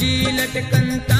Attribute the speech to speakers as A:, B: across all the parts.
A: Ji लटकनता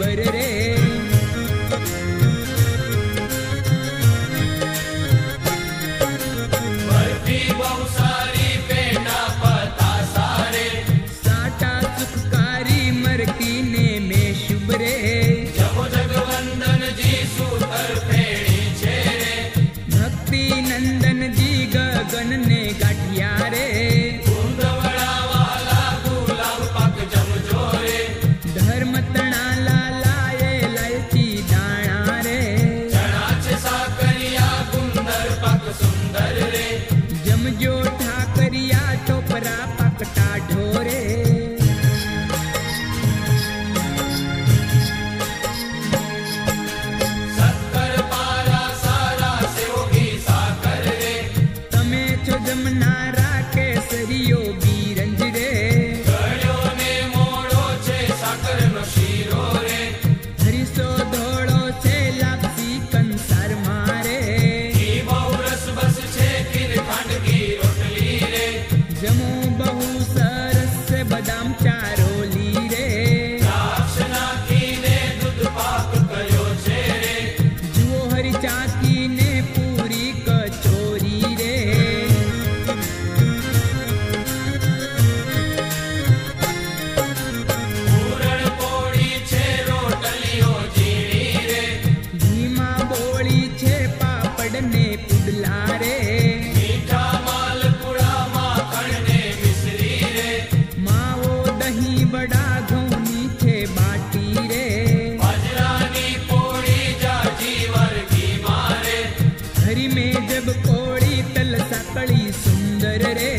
A: but it घरी में जब कोड़ी तल सकड़ी सुंदर रे।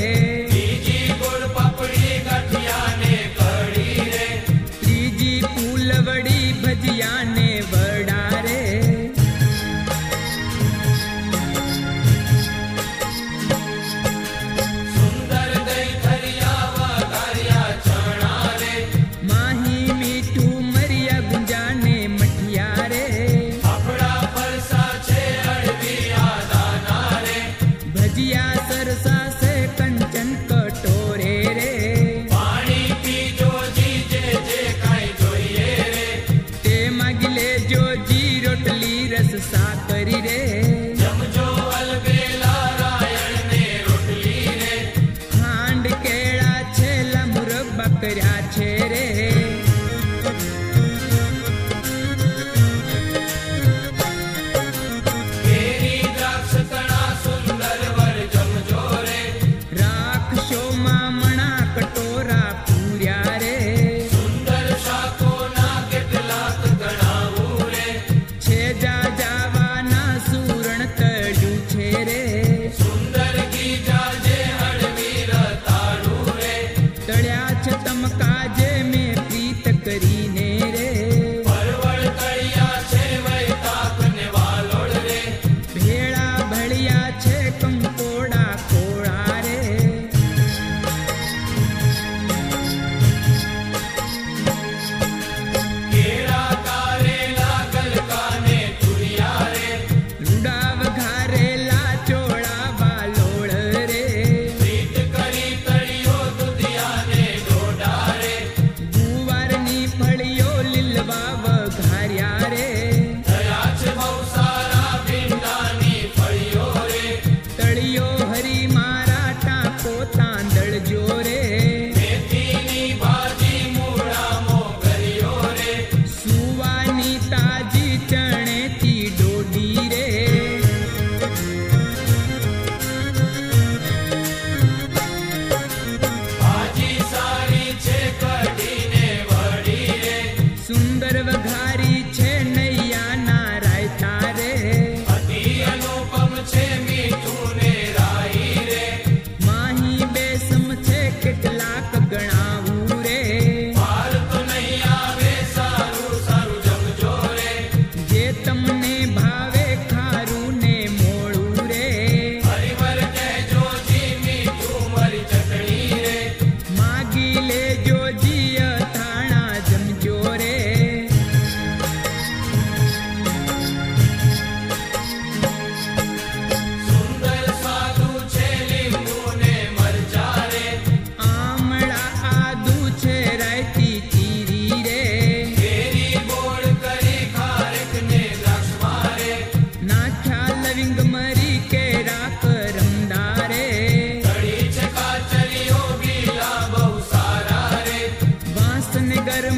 A: तुम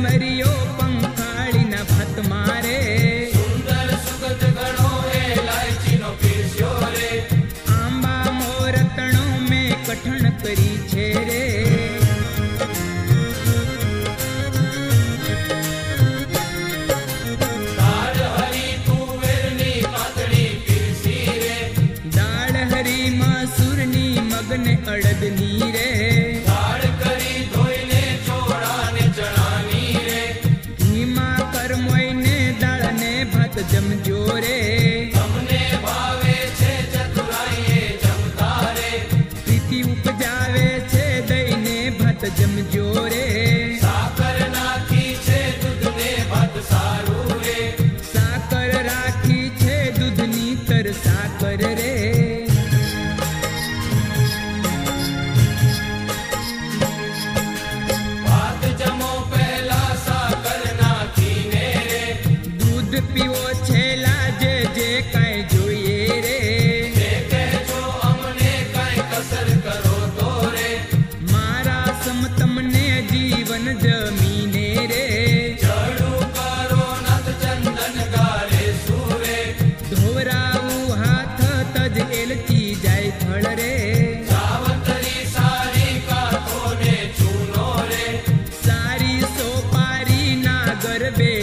A: मरियो করবে